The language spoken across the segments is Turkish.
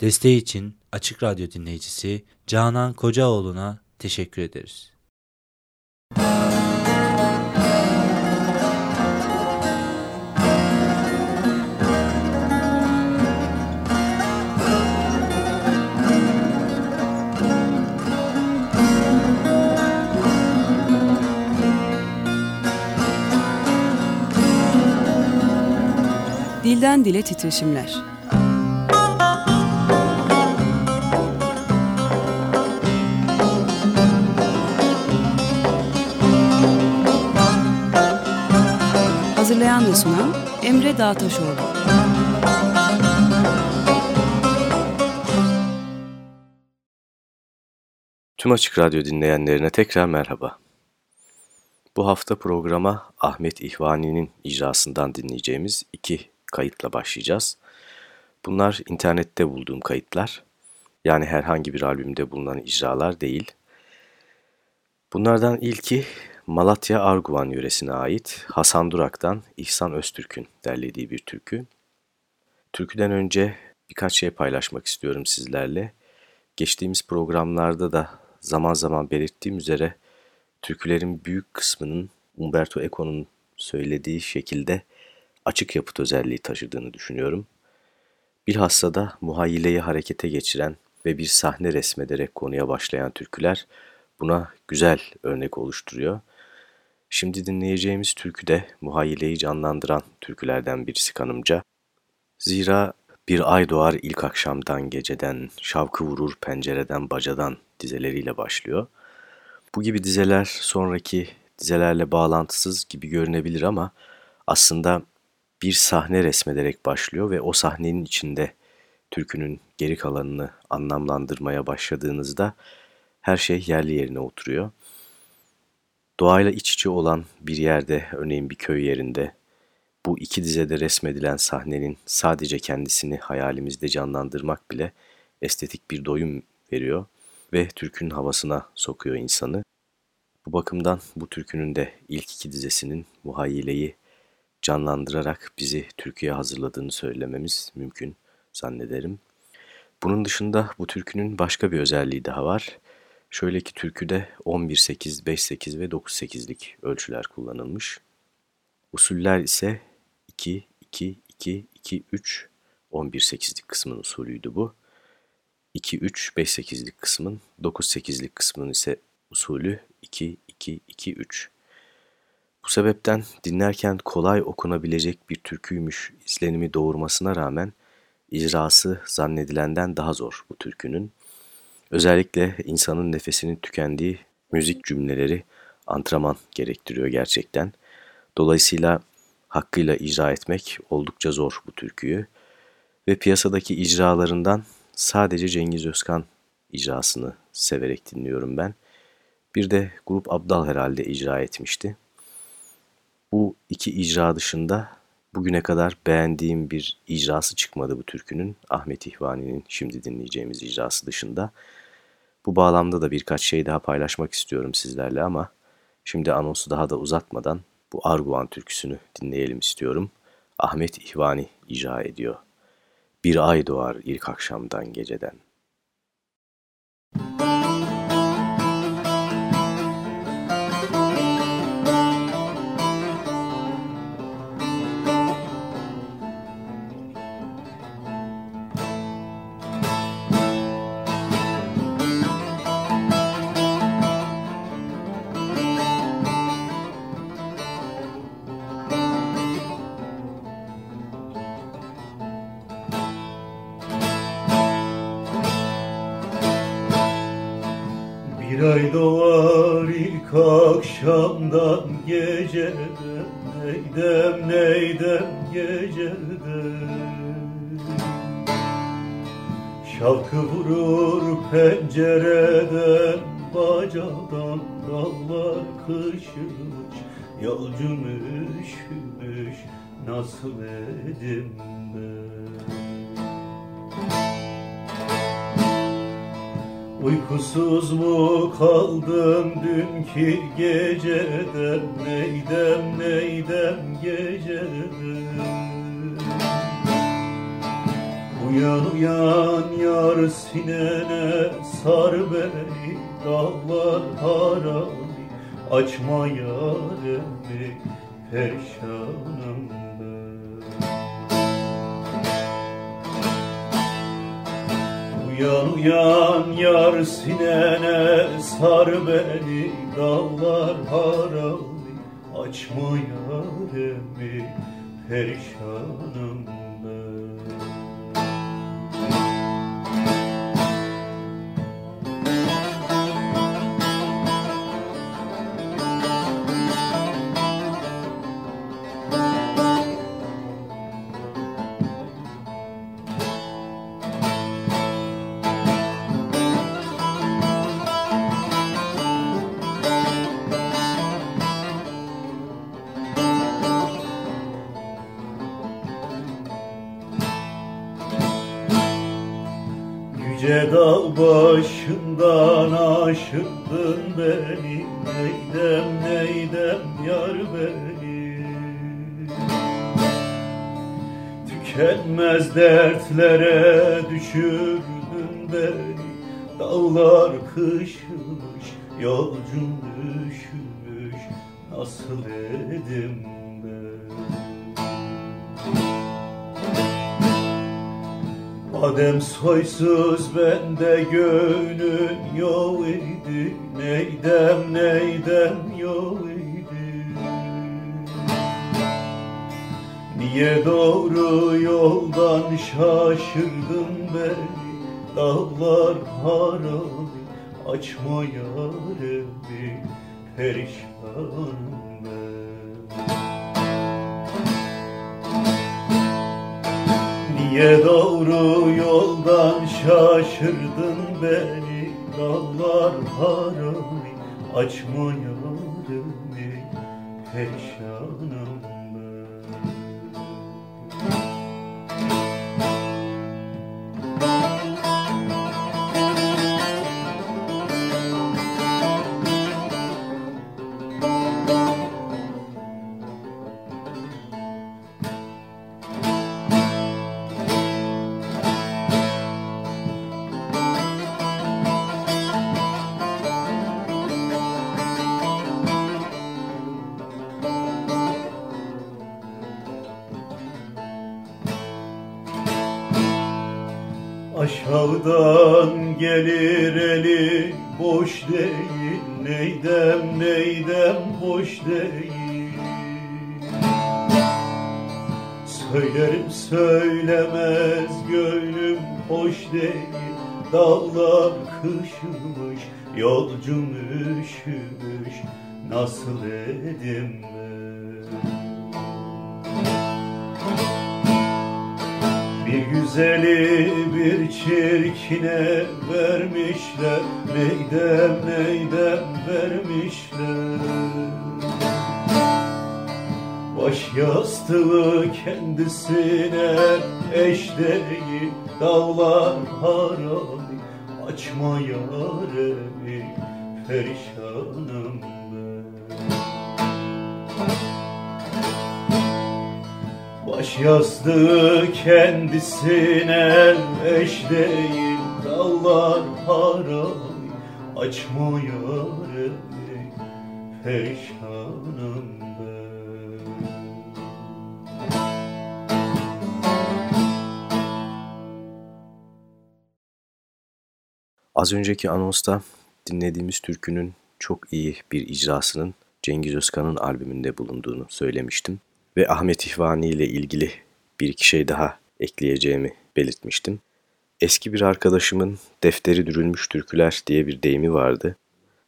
Desteği için Açık Radyo dinleyicisi Canan Kocaoğlu'na teşekkür ederiz. Dilden Dile Titreşimler Hazırlayan ve sunan Emre Dağtaşoğlu. Tüm Açık Radyo dinleyenlerine tekrar merhaba. Bu hafta programa Ahmet İhvani'nin icrasından dinleyeceğimiz iki kayıtla başlayacağız. Bunlar internette bulduğum kayıtlar. Yani herhangi bir albümde bulunan icralar değil. Bunlardan ilki Malatya Arguvan yöresine ait Hasan Durak'tan İhsan Öztürk'ün derlediği bir türkü. Türküden önce birkaç şey paylaşmak istiyorum sizlerle. Geçtiğimiz programlarda da zaman zaman belirttiğim üzere türkülerin büyük kısmının Umberto Eco'nun söylediği şekilde açık yapıt özelliği taşıdığını düşünüyorum. Bilhassa da muhayyileyi harekete geçiren ve bir sahne resmederek konuya başlayan türküler buna güzel örnek oluşturuyor. Şimdi dinleyeceğimiz türkü de muhayyileyi canlandıran türkülerden birisi kanımca. Zira bir ay doğar ilk akşamdan geceden, şavkı vurur pencereden bacadan dizeleriyle başlıyor. Bu gibi dizeler sonraki dizelerle bağlantısız gibi görünebilir ama aslında bir sahne resmederek başlıyor ve o sahnenin içinde türkünün geri kalanını anlamlandırmaya başladığınızda her şey yerli yerine oturuyor. Doğayla iç içe olan bir yerde, örneğin bir köy yerinde, bu iki dizede resmedilen sahnenin sadece kendisini hayalimizde canlandırmak bile estetik bir doyum veriyor ve türkünün havasına sokuyor insanı. Bu bakımdan bu türkünün de ilk iki dizesinin muhayyileyi canlandırarak bizi Türkiye hazırladığını söylememiz mümkün zannederim. Bunun dışında bu türkünün başka bir özelliği daha var. Şöyle ki türküde 11-8, 5-8 ve 9-8'lik ölçüler kullanılmış. Usuller ise 2, 2, 2, 2, 3, 11-8'lik kısmın usulüydü bu. 2, 3, 5-8'lik kısmın, 9-8'lik kısmın ise usulü 2, 2, 2, 3. Bu sebepten dinlerken kolay okunabilecek bir türküymüş izlenimi doğurmasına rağmen icrası zannedilenden daha zor bu türkünün. Özellikle insanın nefesinin tükendiği müzik cümleleri antrenman gerektiriyor gerçekten. Dolayısıyla hakkıyla icra etmek oldukça zor bu türküyü. Ve piyasadaki icralarından sadece Cengiz Özkan icrasını severek dinliyorum ben. Bir de Grup Abdal herhalde icra etmişti. Bu iki icra dışında bugüne kadar beğendiğim bir icrası çıkmadı bu türkünün. Ahmet İhvani'nin şimdi dinleyeceğimiz icrası dışında. Bu bağlamda da birkaç şey daha paylaşmak istiyorum sizlerle ama şimdi anonsu daha da uzatmadan bu Arguvan türküsünü dinleyelim istiyorum. Ahmet İhvani icra ediyor. Bir ay doğar ilk akşamdan geceden. Şalkı vurur pencereden Bacadan dallar kışmış. Yolcum üşümüş nasıl edim ben Uykusuz mu kaldım dünkü geceden? Neydem neydem geceden Uyan uyan yar sinene sar beni dağlar harami. Açma yaremi perişanım ben Uyan uyan yar sinene sar beni dağlar harami. Açma yaremi perişanım kışmış, yolcum düşmüş Nasıl edim Adem soysuz bende gönül yok idi Neydem neydem yok idi? Niye doğru yoldan şaşırdın beni Dağlar harami açma yaremi Perişanım. Ben Niye doğru yoldan şaşırdın beni? Dağlar harami açma yarimi Perişanım Dağlar kışmış yolcum üşümüş Nasıl edim Bir güzeli bir çirkine vermişler Neydem neydem vermişler Baş yastığı kendisine eş değil Dağlar harami. Açma yaremi Perişanım ben. Baş yastığı kendisine eş değil Dağlar harami. Açma yaremi Perişanım Az önceki anonsta dinlediğimiz türkünün çok iyi bir icrasının Cengiz Özkan'ın albümünde bulunduğunu söylemiştim. Ve Ahmet İhvani ile ilgili bir iki şey daha ekleyeceğimi belirtmiştim. Eski bir arkadaşımın defteri dürülmüş türküler diye bir deyimi vardı.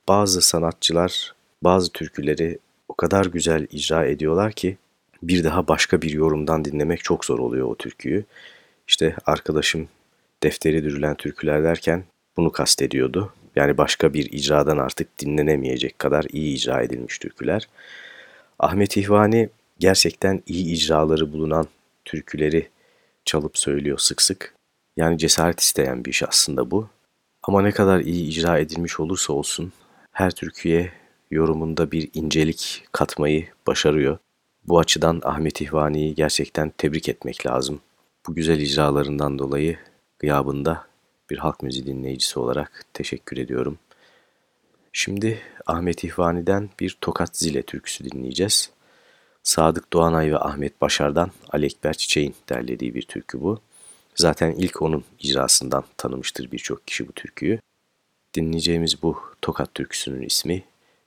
Bazı sanatçılar bazı türküleri o kadar güzel icra ediyorlar ki bir daha başka bir yorumdan dinlemek çok zor oluyor o türküyü. İşte arkadaşım defteri dürülen türküler derken bunu kastediyordu. Yani başka bir icradan artık dinlenemeyecek kadar iyi icra edilmiş türküler. Ahmet İhvani gerçekten iyi icraları bulunan türküleri çalıp söylüyor sık sık. Yani cesaret isteyen bir iş aslında bu. Ama ne kadar iyi icra edilmiş olursa olsun her türküye yorumunda bir incelik katmayı başarıyor. Bu açıdan Ahmet İhvani'yi gerçekten tebrik etmek lazım. bu güzel icralarından dolayı gıyabında bir halk müziği dinleyicisi olarak teşekkür ediyorum. Şimdi Ahmet İhvani'den bir Tokat Zile türküsü dinleyeceğiz. Sadık Doğanay ve Ahmet Başar'dan Ali Ekber Çiçek'in derlediği bir türkü bu. Zaten ilk onun icrasından tanımıştır birçok kişi bu türküyü. Dinleyeceğimiz bu Tokat türküsünün ismi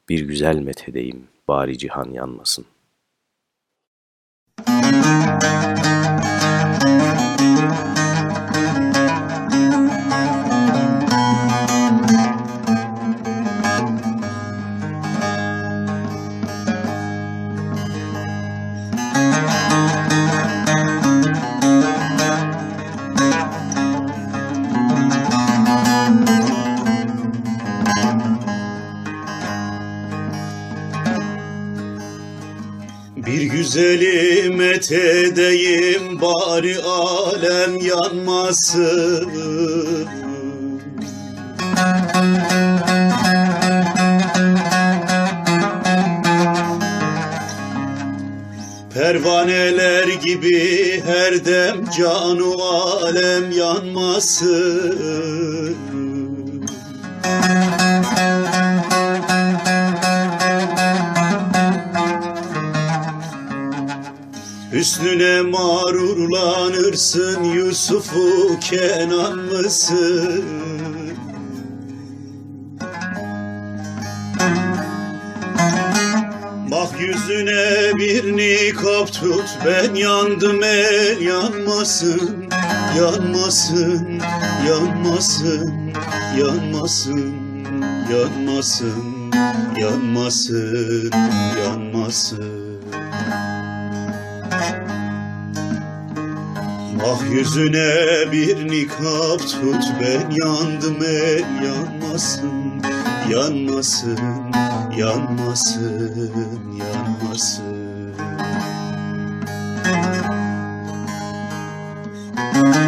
Bir Güzel Methedeyim Bari Cihan Yanmasın. Müzik Pervaneler gibi her dem canu alem yanmasın. Hüsnüne mağrurlanırsın Yusuf'u Kenan mısın? Bak yüzüne bir nikap tut Ben yandım el yanmasın Yanmasın, yanmasın, yanmasın, yanmasın, yanmasın, yanmasın. Ah yüzüne bir nikap tut ben yandım el yanmasın Yanmasın, yanmasın, yanmasın. Evruların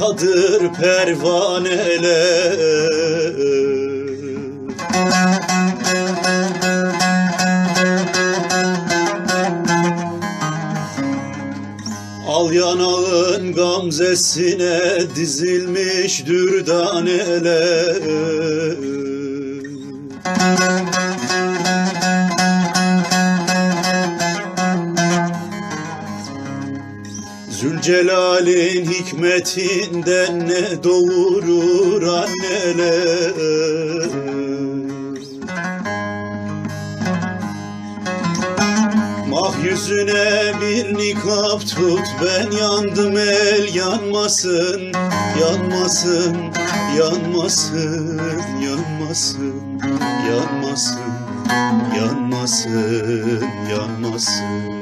yanmaktadır pervaneler. Al yanağın gamzesine dizilmiş yanmasın, yanmasın, yanmasın, yanmasın, yanmasın.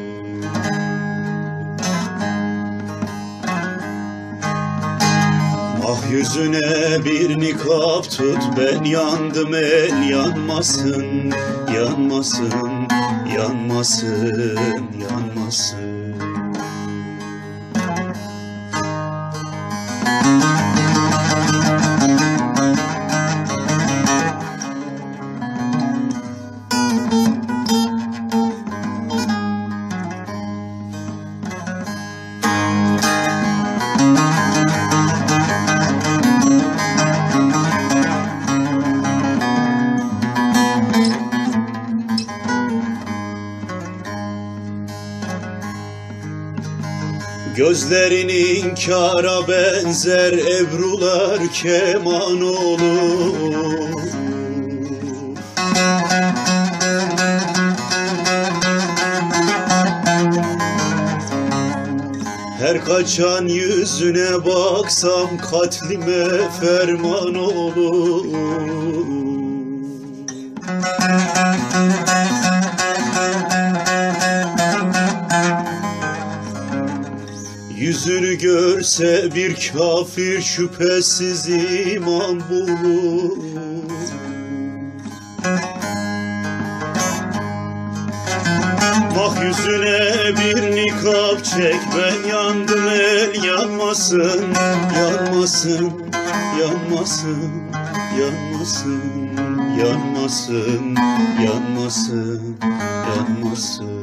Ah yüzüne bir nikap tut ben yandım el yanmasın yanmasın yanmasın yanmasın Gözlerinin kara benzer ebrular keman olur. Her kaçan yüzüne baksam katlime ferman olur görse bir kafir şüphesiz iman bulur. Bak yüzüne bir nikap çek ben yandım el yanmasın Yanmasın, yanmasın, yanmasın, yanmasın, yanmasın, yanmasın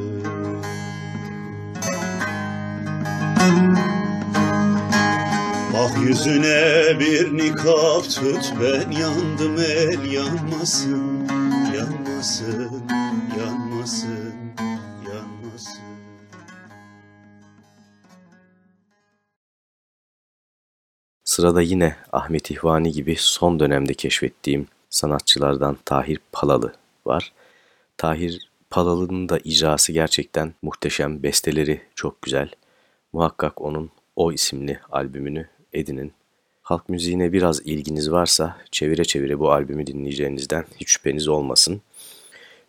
Bak yüzüne bir nikap tut ben yandım el yanmasın Yanmasın, yanmasın, yanmasın Sırada yine Ahmet İhvani gibi son dönemde keşfettiğim sanatçılardan Tahir Palalı var. Tahir Palalı'nın da icrası gerçekten muhteşem, besteleri çok güzel. Muhakkak onun O isimli albümünü edinin. Halk müziğine biraz ilginiz varsa çevire çevire bu albümü dinleyeceğinizden hiç şüpheniz olmasın.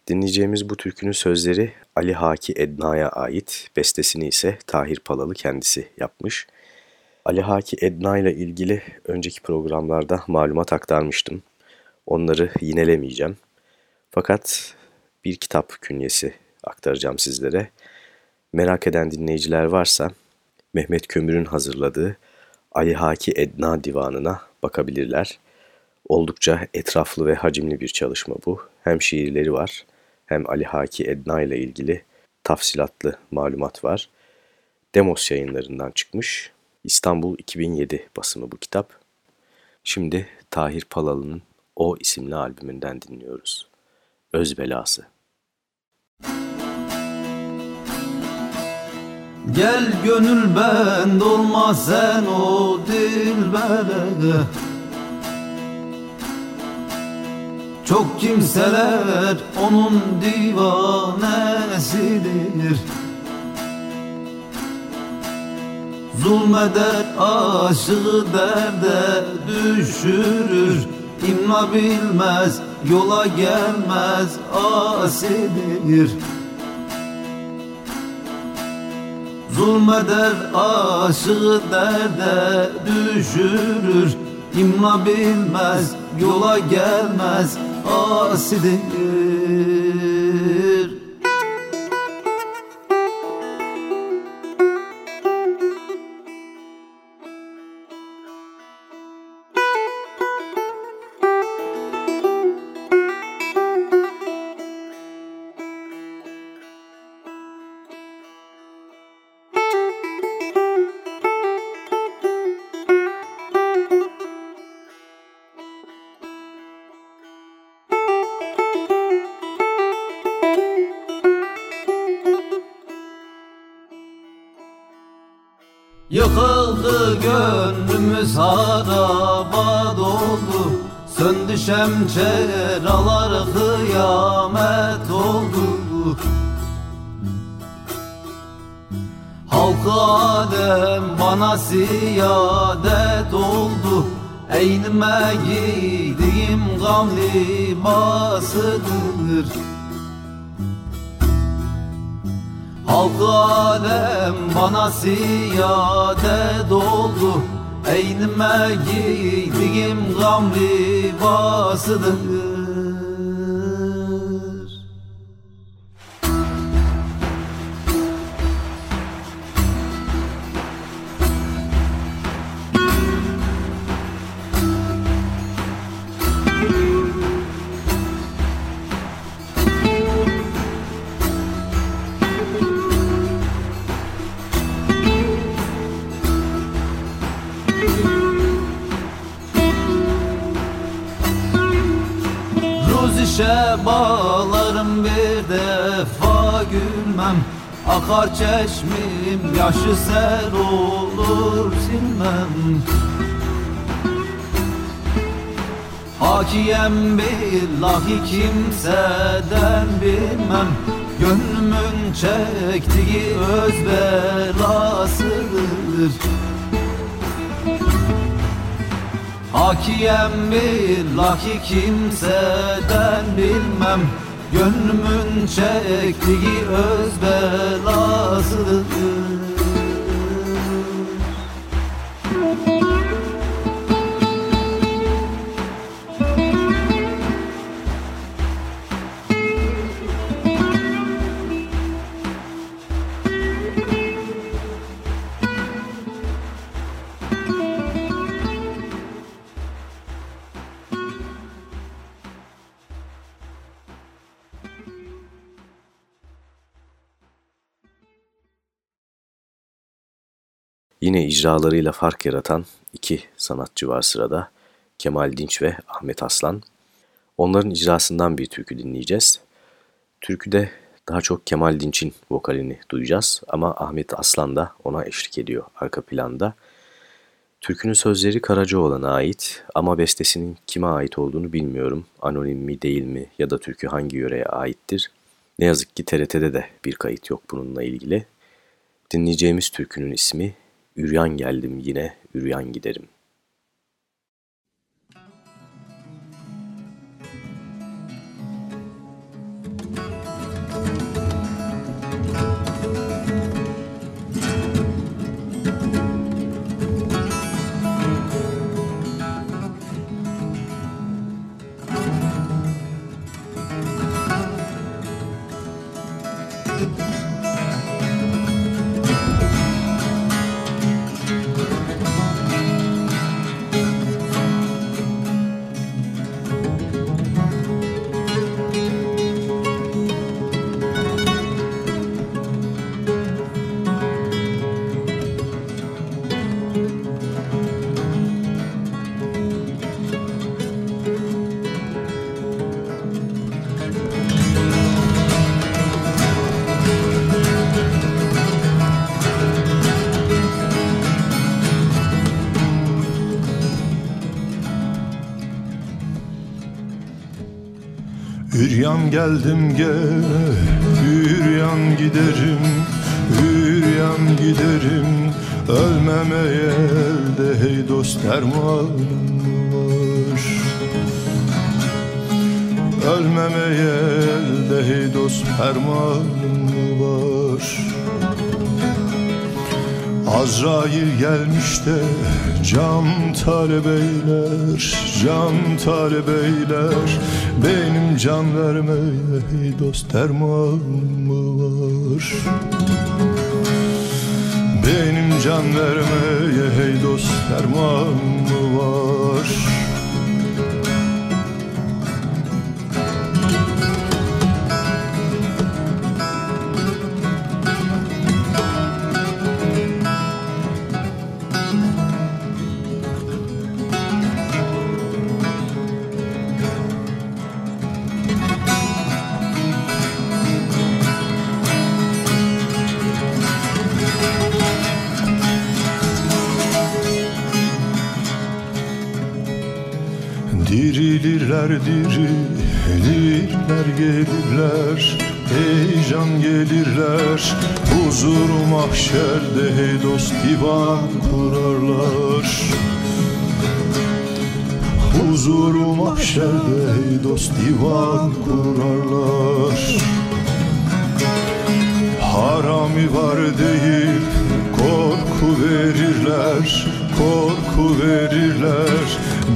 Dinleyeceğimiz bu türkünün sözleri Ali Haki Edna'ya ait, bestesini ise Tahir Palalı kendisi yapmış. Ali Haki Edna ile ilgili önceki programlarda malumat aktarmıştım. Onları yinelemeyeceğim. Fakat bir kitap künyesi aktaracağım sizlere. Merak eden dinleyiciler varsa Mehmet Kömür'ün hazırladığı Ali Haki Edna Divanı'na bakabilirler. Oldukça etraflı ve hacimli bir çalışma bu. Hem şiirleri var hem Ali Haki Edna ile ilgili tafsilatlı malumat var. Demos yayınlarından çıkmış. İstanbul 2007 basımı bu kitap. Şimdi Tahir Palalı'nın O isimli albümünden dinliyoruz. Öz Belası. Gel gönül bend olma sen o dilbere. Çok kimseler onun divanesidir. Zulmeder aşığı derde düşürür. İmla bilmez yola gelmez asidir Zulmeder aşığı derde düşürür. İmla bilmez yola gelmez asidir Söndü şemçeralar kıyamet oldu. Halkı Adem bana siyadet oldu. Eynime giydiğim gam libasıdır Halkı alem bana siyade doldu Eynime giydiğim gam libasıdır bağlarım bir defa gülmem. Akar çeşmim yaşı ser olur silmem. Hakiyem billahi kimseden bilmem. Gönlümün çektiği öz belasıdır Hakiyem billahi kimseden bilmem. Gönlümün çektiği öz belasıdır Yine icralarıyla fark yaratan iki sanatçı var sırada. Kemal Dinç ve Ahmet Aslan. Onların icrasından bir türkü dinleyeceğiz. Türküde daha çok Kemal Dinç'in vokalini duyacağız ama Ahmet Aslan da ona eşlik ediyor arka planda. Türkünün sözleri Karacaoğlan'a ait ama bestesinin kime ait olduğunu bilmiyorum. Anonim mi değil mi ya da türkü hangi yöreye aittir. Ne yazık ki TRT'de de bir kayıt yok bununla ilgili. Dinleyeceğimiz türkünün ismi Üryan geldim yine, üryan giderim. Geldim gene, üryan giderim, üryan giderim. Ölmemeye elde hey dost dermanım Ölmemeye elde hey dost dermanım var. Azrail gelmiş de cam talebeyler, cam talebeyler Benim can vermeye dost dermanım var? Benim can vermeye hey dost dermanım var? Gelirler Ey can gelirler. Huzur mahşerde hey dost divan kurarlar. Huzur mahşerde hey dost divan kurarlar. Harami var değil korku verirler korku verirler.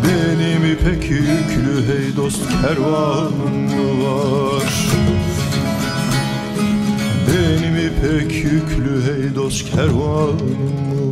Benim ipek yüklü hey dost kervanım var? Benim ipek yüklü hey dost kervanım var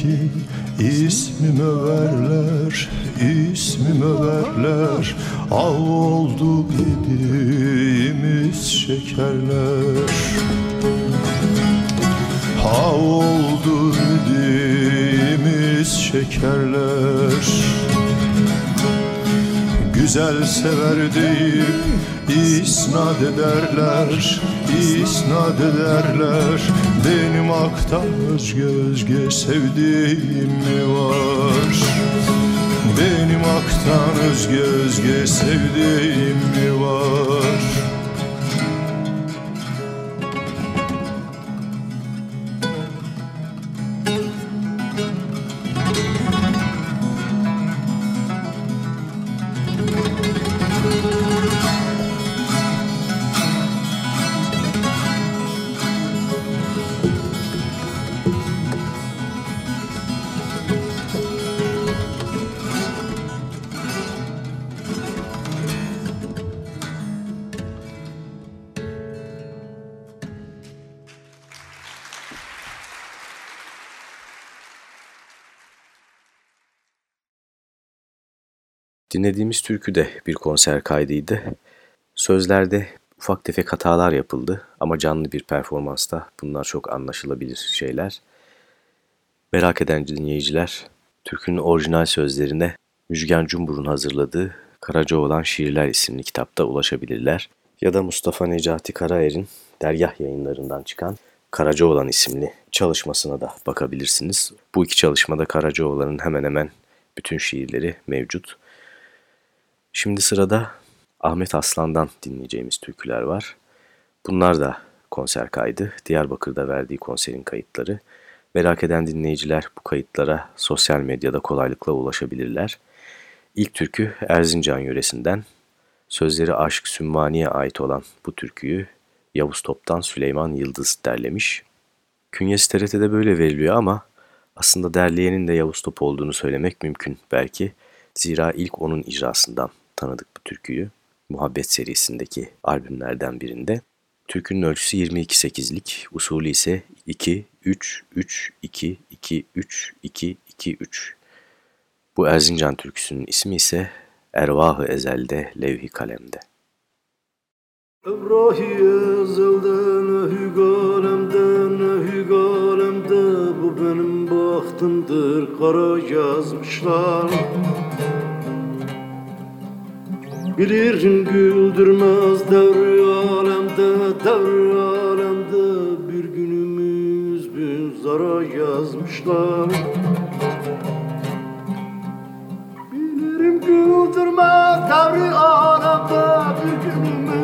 ki ismimi överler ismimi överler Av oldu yediğimiz şekerler. Av oldu yediğimiz şekerler. Güzel sever deyip isnat ederler isnat ederler Benim aktan özge özge sevdiğim mi var? Benim aktan özge özge sevdiğim mi var Dinlediğimiz türkü de bir konser kaydıydı. Sözlerde ufak tefek hatalar yapıldı ama canlı bir performansta bunlar çok anlaşılabilir şeyler. Merak eden dinleyiciler türkünün orijinal sözlerine Müjgan Cumbur'un hazırladığı Karacaoğlan Şiirler isimli kitapta ulaşabilirler. Ya da Mustafa Necati Karaer'in Dergah yayınlarından çıkan Karacaoğlan isimli çalışmasına da bakabilirsiniz. Bu iki çalışmada Karacaoğlan'ın hemen hemen bütün şiirleri mevcut. Şimdi sırada Ahmet Aslan'dan dinleyeceğimiz türküler var. Bunlar da konser kaydı. Diyarbakır'da verdiği konserin kayıtları. Merak eden dinleyiciler bu kayıtlara sosyal medyada kolaylıkla ulaşabilirler. İlk türkü Erzincan yöresinden. Sözleri Aşk Sümmani'ye ait olan bu türküyü Yavuz Top'tan Süleyman Yıldız derlemiş. Künyesi TRT'de böyle veriliyor ama aslında derleyenin de Yavuz Top olduğunu söylemek mümkün belki. Zira ilk onun icrasından tanıdık bu türküyü. Muhabbet serisindeki albümlerden birinde. Türkünün ölçüsü 22-8'lik, usulü ise 2-3-3-2-2-3-2-2-3. Bu Erzincan türküsünün ismi ise Ervahı Ezel'de Levhi Kalem'de. Evrahi ezelden hügalemden hügalemde Bu benim bahtımdır kara yazmışlar Bilirim güldürmez devri alemde devri alemde Bir günümüz bin zara yazmışlar. Bilirim güldürmez devri alemde Bir günümüz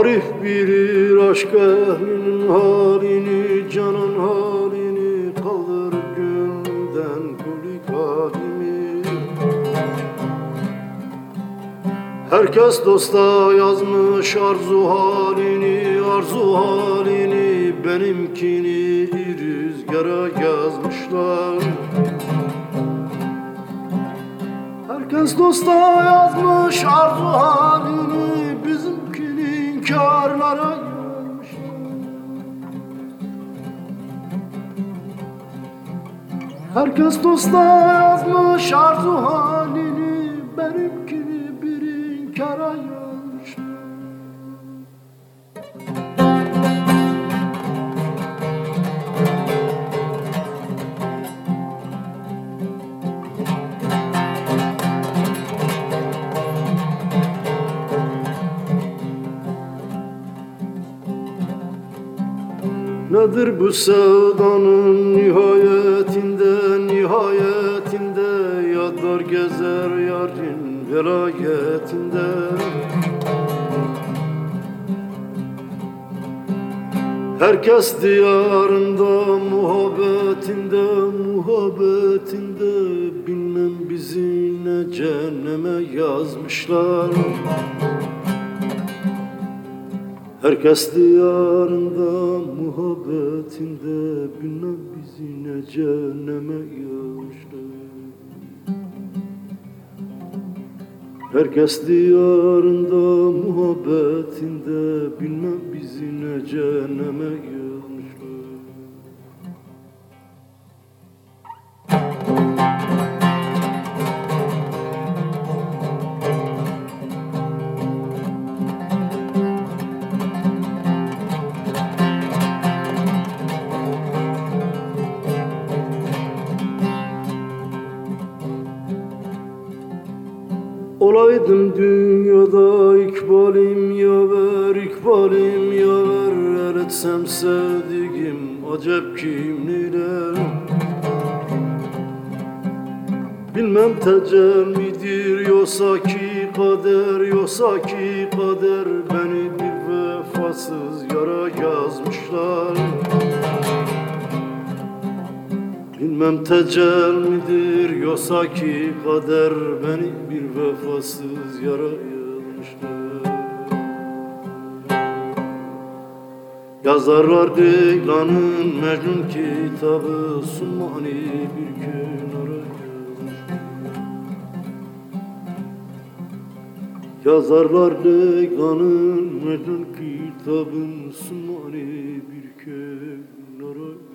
Arif bilir aşk ehlinin halini Canan halini kaldır gönlümden kulik halimi Herkes dosta yazmış arzu halini Arzu halini benimkini rüzgara yazmışlar. Herkes dosta yazmış arzu halini İnkarlara yazmış Herkes dosta yazmış arzu halini Nedir bu sevdanın nihayetinde nihayetinde? Yadlar gezer yarın velayetinde. Herkes diyarında muhabbetinde muhabbetinde. Bilmem bizi ne cehenneme yazmışlar Herkes diyarında muhabbetinde Bilmem bizi ne cehenneme yazmışlar Herkes diyarında muhabbetinde Bilmem bizi ne cehenneme yığmışlar Olaydım dünyada ikbalim yaver, ikbalim yaver. El etsem sevdiğim acep kim neler Bilmem tecel midir yoksa ki kader Yoksa ki kader. Beni bir vefasız yara yazmışlar Bilmem tecel midir yoksa ki kader beni bir vefasız yara yazmışlar Yazarlar Deglan'ın Mecnun kitabı Sumani bir kenara Yazarlar Deglan'ın Mecnun kitabın Sumani bir kenara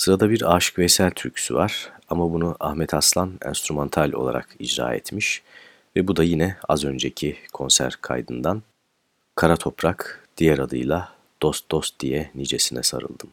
Sırada bir Aşık Veysel türküsü var ama bunu Ahmet Aslan enstrümantal olarak icra etmiş ve bu da yine az önceki konser kaydından Kara Toprak diğer adıyla Dost Dost diye nicesine sarıldım.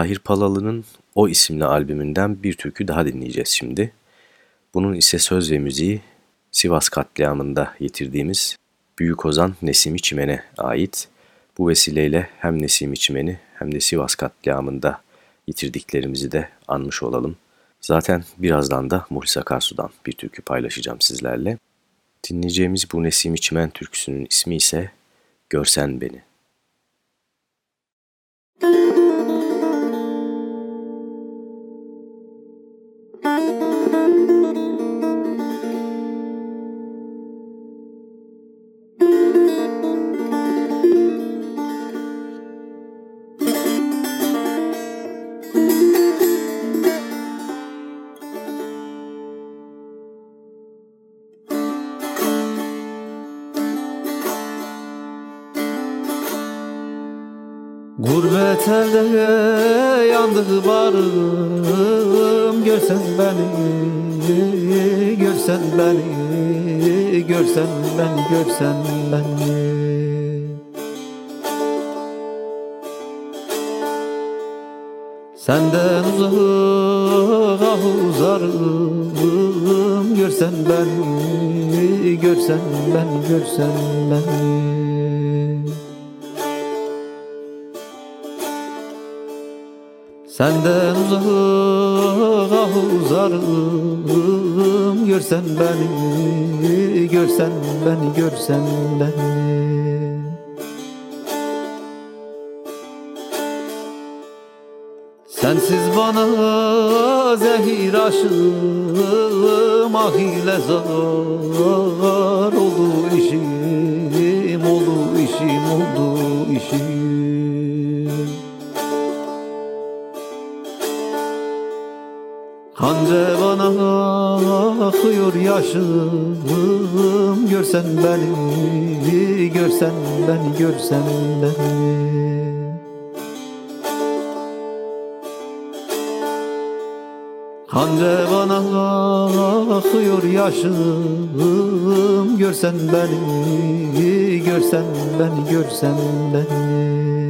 Tahir Palalı'nın O isimli albümünden bir türkü daha dinleyeceğiz şimdi. Bunun ise söz ve müziği Sivas katliamında yitirdiğimiz Büyük Ozan Nesimi Çimen'e ait. Bu vesileyle hem Nesimi Çimen'i hem de Sivas katliamında yitirdiklerimizi de anmış olalım. Zaten birazdan da Muhlis Akarsu'dan bir türkü paylaşacağım sizlerle. Dinleyeceğimiz bu Nesimi Çimen türküsünün ismi ise Görsen Beni. Zehir aşığım Ah ile zar oldu işim Oldu işim, oldu işim. Kanca bana akıyor yaşım Görsen beni, görsen beni, görsen beni Kanca bana akıyor yaşım. Görsen beni, görsen beni, görsen beni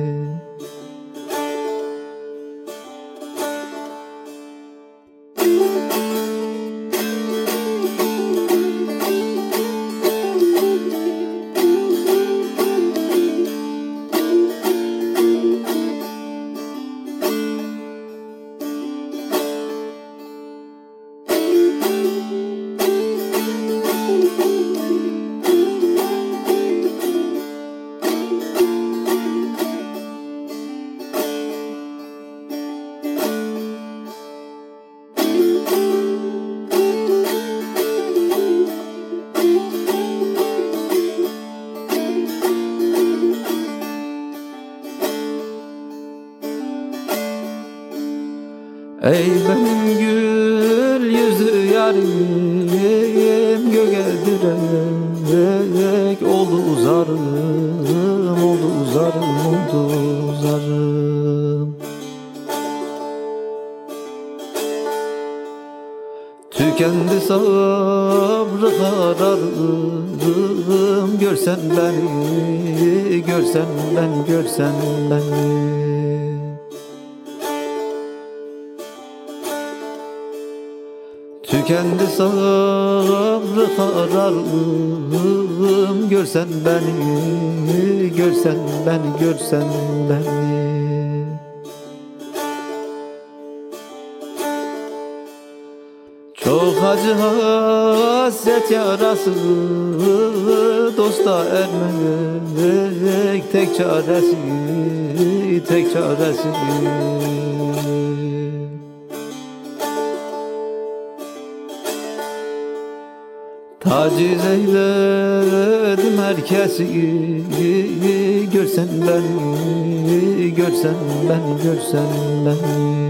Tükendi sabrı kararım Görsen beni, görsen beni, görsen beni Tükendi sabrı kararım Görsen beni, görsen beni, görsen beni acı hasret yarası Dosta ermek tek çaresi Tek çaresi. Taciz eyledim herkesi Görsen beni, görsen beni, görsen beni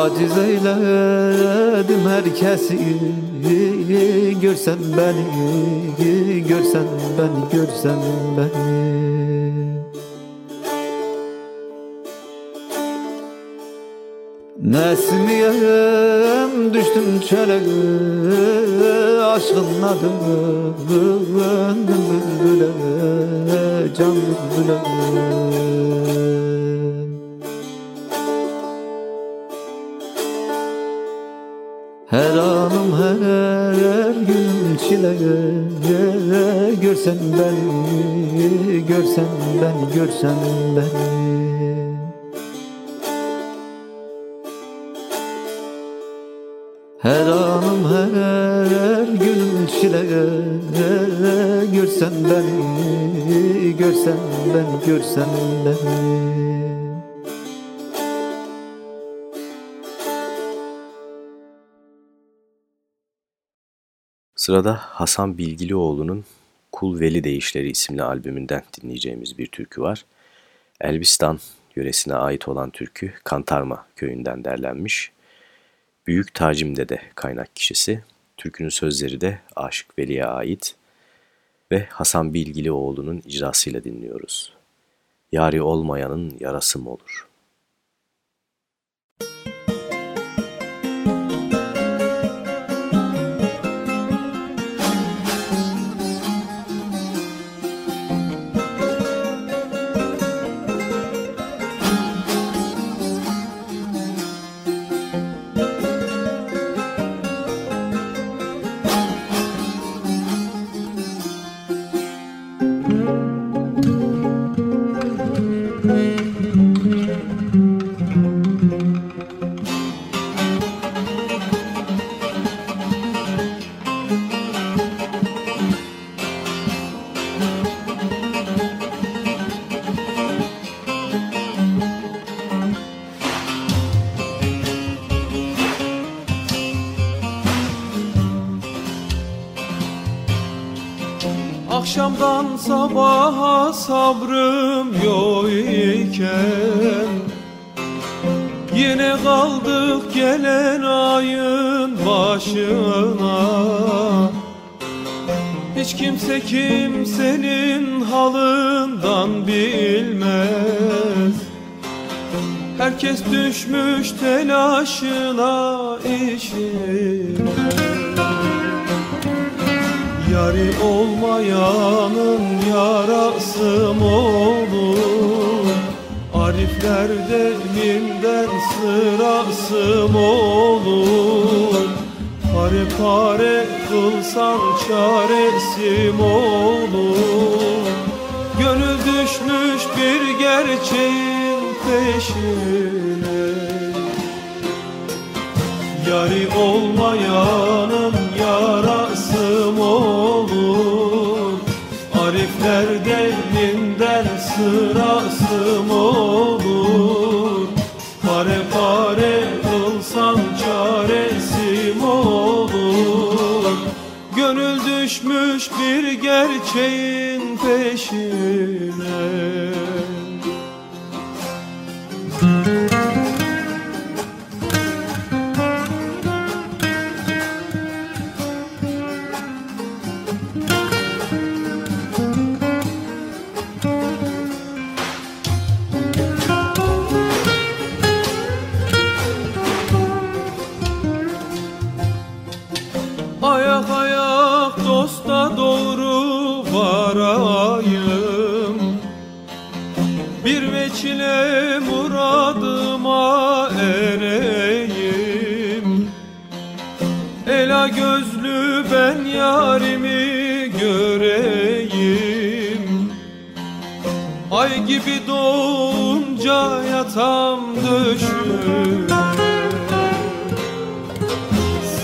Taciz eyledim herkesi. Görsen beni, görsen beni, görsen beni. Nesmiyem düştüm çöle Aşkın adı bülbüle Can bülbüle Her an günüm çile Görsen beni Görsen beni Görsen beni. Her anım her günüm çile Görsen beni Görsen beni Görsen beni Sırada Hasan Bilgilioğlu'nun Kul Veli Değişleri isimli albümünden dinleyeceğimiz bir türkü var. Elbistan yöresine ait olan türkü Kantarma köyünden derlenmiş. Büyük Tacim'de de kaynak kişisi. Türkünün sözleri de Aşık Veli'ye ait ve Hasan Bilgilioğlu'nun icrasıyla dinliyoruz. Yari olmayanın yarası mı olur? Sabrım yok iken Yine kaldık gelen ayın başına. Hiç kimse kimsenin halından bilmez. Herkes düşmüş telaşına işine Yari olmayanın yarası mı olur? Ariflerde minden sırası mı olur? Pare pare kılsan çaresi mi olur? Gönül düşmüş bir gerçeğin peşine. Yari olmayanın düşmüş bir gerçeğin peşine Veçile muradıma ereyim. Ela gözlü ben yarimi göreyim. Ay gibi doğunca yatam döşüme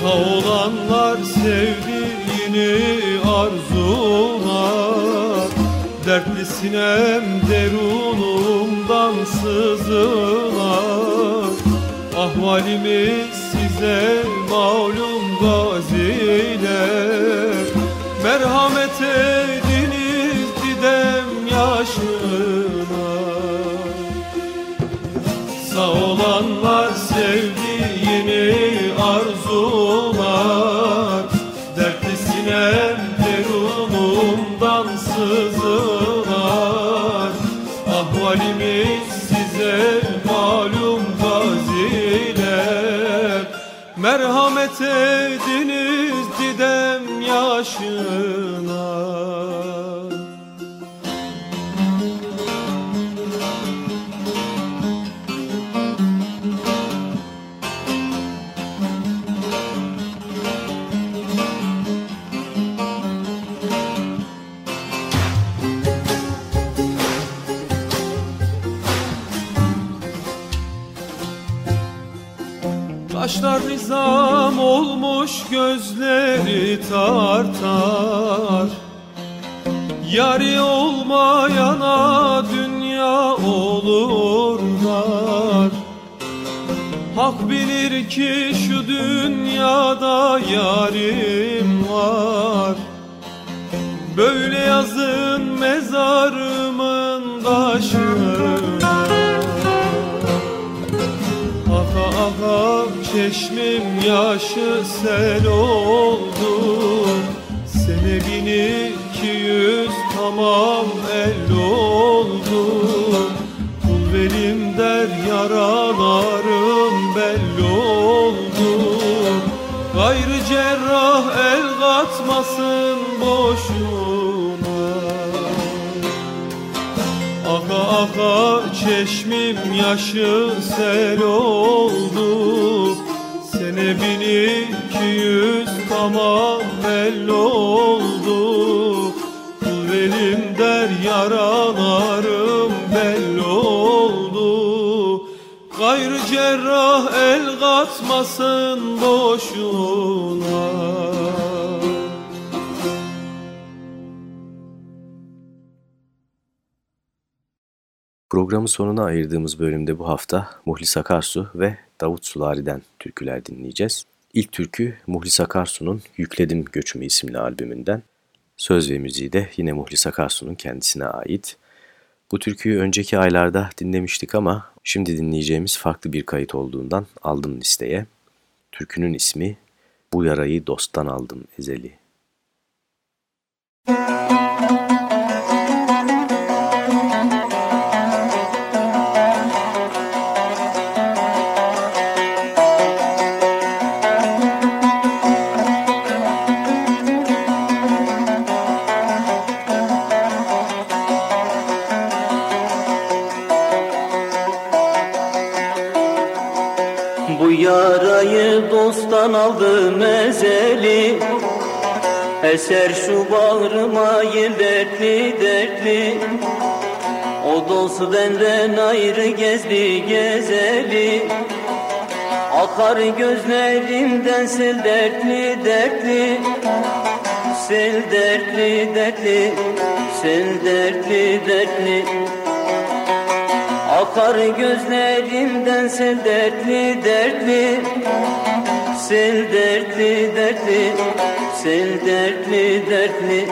Sağ olanlar sevdiğini arzular Dertli sinem derunumdan sızılar Ahvalimiz size malum gaziler Merhamet Nizam olmuş gözleri tartar. Yari olmayana dünya olur dar Hak bilir ki şu dünyada yarim var. Böyle yazın mezarımın taşına Aka çeşmim yaşı sel oldu. Sene bin iki yüz tamam el oldu. Kul verim der yaralarım belli oldu. Gayrı cerrah el katmasın boşuna. Aka aka çeşmim yaşı sel oldu. Sene bin iki yüz tamam belli oldu. Kul velim der yaralarım belli oldu. Gayrı cerrah el katmasın boşuna Programın sonuna ayırdığımız bölümde bu hafta Muhlis Akarsu ve Davut Sulari'den türküler dinleyeceğiz. İlk türkü Muhlis Akarsu'nun Yükledim Göçümü isimli albümünden. Söz ve müziği de yine Muhlis Akarsu'nun kendisine ait. Bu türküyü önceki aylarda dinlemiştik ama şimdi dinleyeceğimiz farklı bir kayıt olduğundan aldım listeye. Türkünün ismi Bu Yarayı Dosttan Aldım Ezeli. Bu Eser şu bağrıma yel dertli. Dertli O dost benden ayrı gezdi gezeli. Akar gözlerimden sel dertli dertli. Sel dertli dertli. Sel dertli dertli. Akar gözlerimden sel dertli dertli. Sel dertli dertli Sel dertli dertli.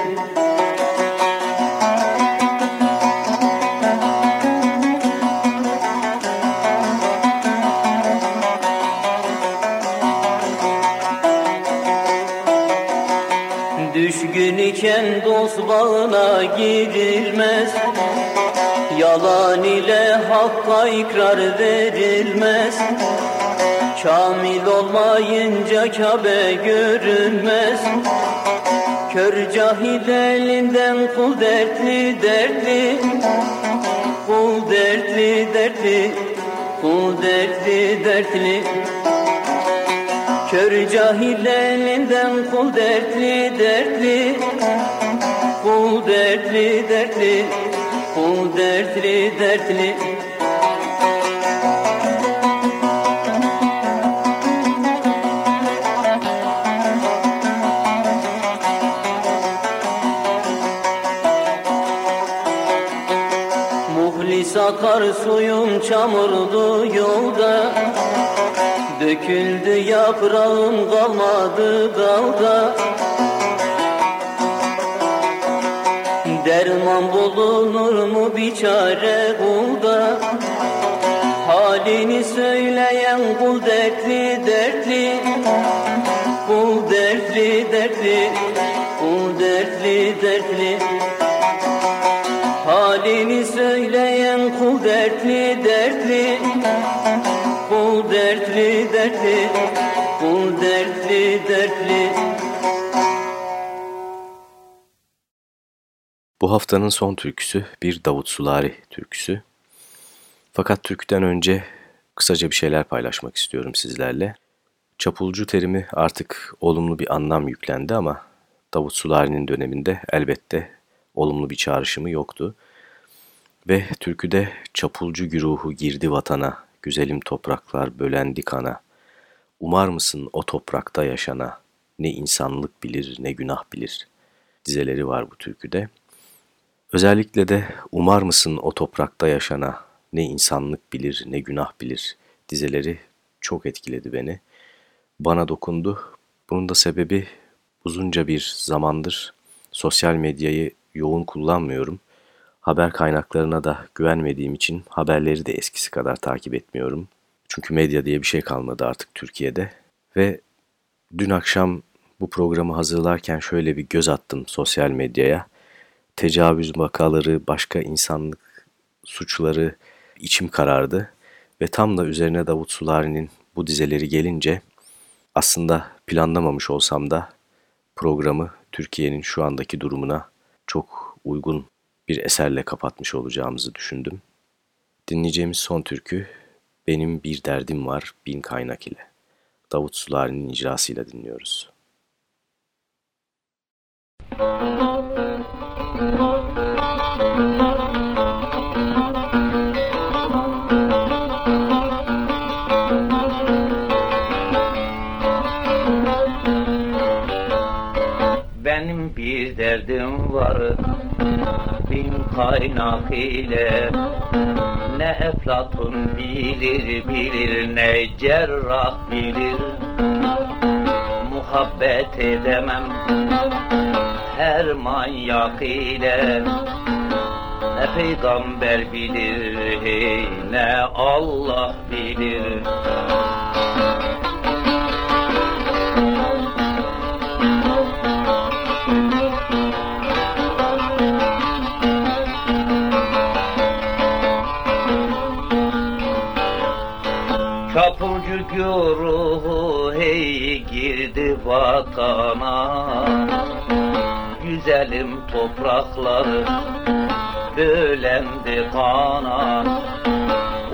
Düşgün iken dost bağına girilmez Yalan ile hakka ikrar verilmez Kamil olmayınca Kabe görünmez. Kör cahil elinden kul dertli dertli. Kul dertli dertli. Kul dertli dertli. Kör cahil elinden kul dertli dertli. Kul dertli dertli. Kul dertli dertli. Muhlis akar suyum çamurdu yolda. Döküldü yaprağım kalmadı dalda. Derman bulunur mu bir çare kulda Halini söyleyen kul dertli dertli. Kul dertli dertli. Kul dertli dertli. Halini söyleyen kul dertli dertli Kul dertli dertli Kul dertli dertli Bu haftanın son türküsü bir Davut Sulari türküsü. Fakat türküden önce kısaca bir şeyler paylaşmak istiyorum sizlerle. Çapulcu terimi artık olumlu bir anlam yüklendi ama Davut Sulari'nin döneminde elbette olumlu bir çağrışımı yoktu. Ve türküde çapulcu güruhu girdi vatana, güzelim topraklar bölendi kana, Umar mısın o toprakta yaşana, ne insanlık bilir ne günah bilir dizeleri var bu türküde. Özellikle de umar mısın o toprakta yaşana, ne insanlık bilir ne günah bilir dizeleri çok etkiledi beni. Bana dokundu. Bunun da sebebi uzunca bir zamandır sosyal medyayı yoğun kullanmıyorum. Haber kaynaklarına da güvenmediğim için haberleri de eskisi kadar takip etmiyorum. Çünkü medya diye bir şey kalmadı artık Türkiye'de. Ve dün akşam bu programı hazırlarken şöyle bir göz attım sosyal medyaya. Tecavüz vakaları, başka insanlık suçları içim karardı. Ve tam da üzerine Davut Sulari'nin bu dizeleri gelince aslında planlamamış olsam da programı Türkiye'nin şu andaki durumuna çok uygun bir eserle kapatmış olacağımızı düşündüm. Dinleyeceğimiz son türkü Benim Bir Derdim Var Bin Kaynak ile. Davut Sulari'nin icrasıyla dinliyoruz. Benim bir derdim var bin kaynak ile Ne Eflatun bilir bilir ne cerrah bilir. Muhabbet edemem her manyak ile. Ne peygamber bilir hey ne Allah bilir güruhu hey girdi vatana. Güzelim toprakları bölendi kana.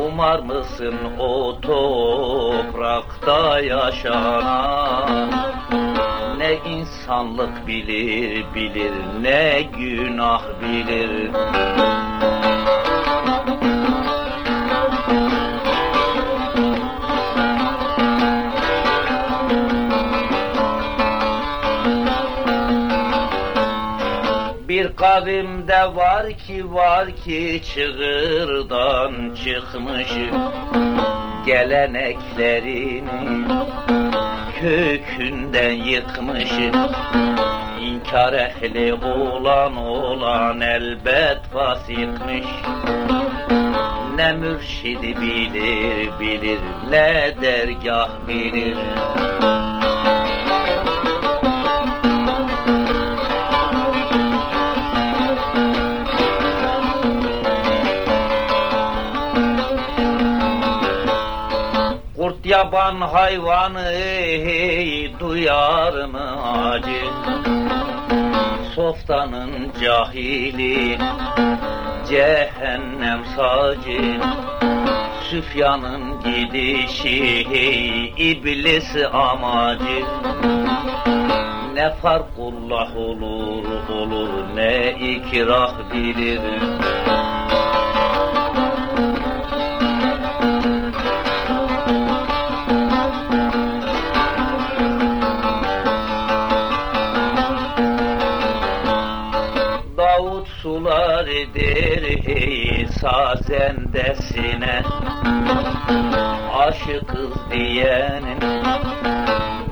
Umar mısın o toprakta yaşana? Ne insanlık bilir bilir ne günah bilir kavimde var ki var ki çığırdan çıkmış Geleneklerini kökünden yıkmış. İnkar ehli olan olan elbet fasikmiş Ne mürşidi bilir bilir ne dergah bilir yaban hayvanı hey, duyar mı acı? Softanın cahili cehennem sacı. Süfyan'ın gidişi hey, iblis amacı. Ne farkullah olur olur ne ikrah bilir Davut sularıdır hey sazendesine Aşıkız diyenin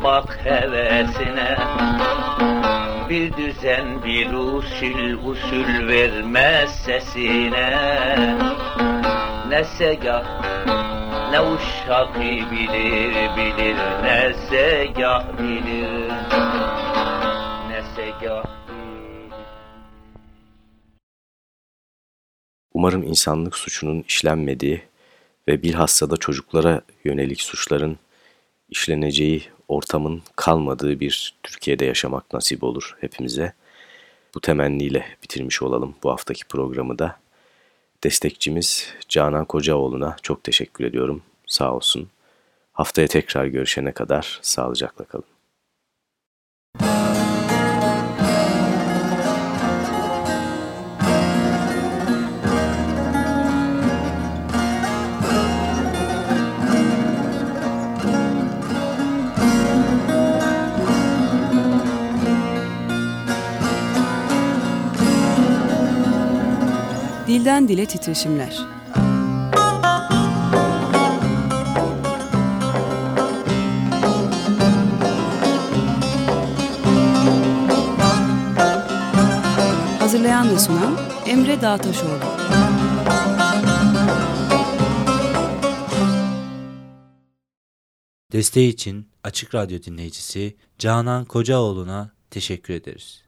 bak hevesine. Bir düzen bir usul usul vermez sesine. Ne segah ne uşak bilir bilir ne segah bilir Umarım insanlık suçunun işlenmediği ve bilhassa da çocuklara yönelik suçların işleneceği ortamın kalmadığı bir Türkiye'de yaşamak nasip olur hepimize. Bu temenniyle bitirmiş olalım bu haftaki programı da. Destekçimiz Canan Kocaoğlu'na çok teşekkür ediyorum. Sağ olsun. Haftaya tekrar görüşene kadar sağlıcakla kalın. Dilden dile titreşimler. Hazırlayan ve sunan Emre Dağtaşoğlu. Desteği için Açık Radyo dinleyicisi Canan Kocaoğlu'na teşekkür ederiz.